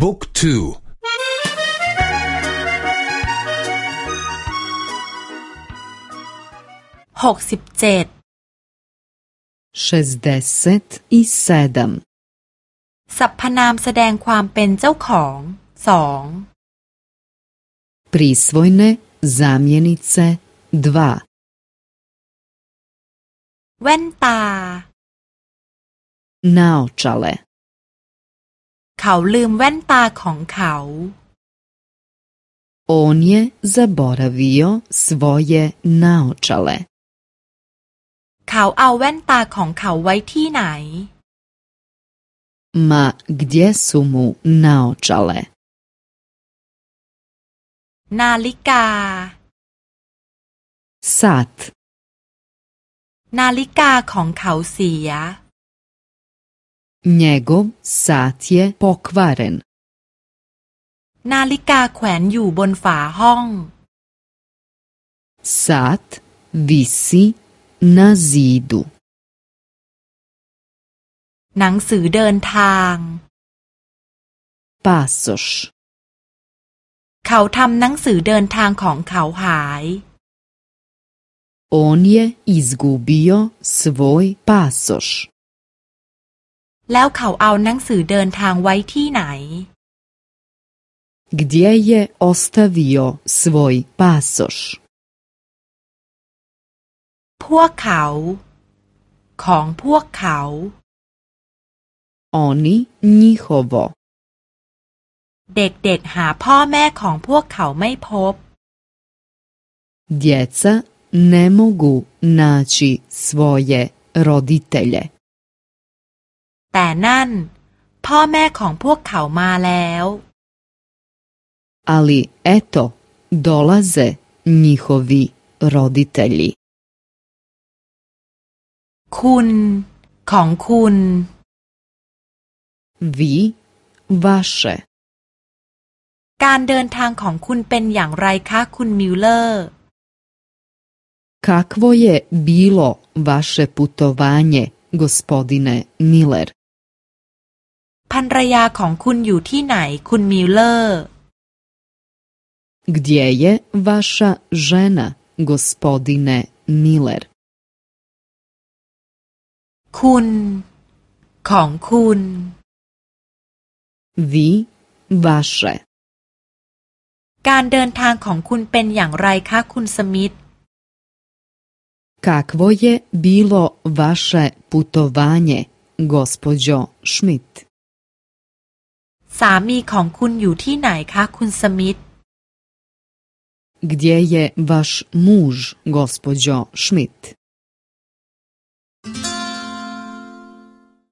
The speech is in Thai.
บุ๊กทูหกสิบเจ็ด šestdeset i sedam สรรพนามแสดงความเป็นเจ้าของสอง prisvojne zamjenice dva แว่นตา naočale เขาลืมแว่นตาของเขา on je zaboravio svoje naočale เขาเอาแว่นตาของเขาไว้ที่ไหน ma gdje su mu naočale นาฬิกา sat นาฬิกาของเขาเสีย njegov sat je pokvaren นาฬิกาแขวนอยู่บนฝาห้อง sat visi na zidu หนังสือเดินทาง pasoš เขาทำหนังสือเดินทางของเขาหาย on je izgubio svoj pasoš แล้วเขาเอาหนังสือเดินทางไว้ที่ไหน gdje je ostavio svoj pasoš พวกเขา ของพวกเขา oni njihovo เด็กๆหาพ่อแม่ของพวกเขาไม่พบ djeca ne mogu naći svoje roditelje แต่นั่น พ่อแม่ของพวกเขามาแล้ว ali eto dolaze njihovi roditelji คุณ ของคุณ vi vaše การเดินทางของคุณเป็นอย่างไรคะคุณมิลเลอร์ kakvo je bilo vaše putovanje gospodine Miller ภรรยาของคุณอยู่ที่ไหนคุณมิลเลอร์ gdje je vaša žena gospodine Miller คุณ ของคุณ vi vaše การเดินทางของคุณเป็นอย่างไรคะคุณสมิธ kakvo je bilo vaše putovanje gospođo Schmidt สามีของคุณอยู่ที่ไหนคะคุณสมิธ gdje je vaš muž gospođo Schmidt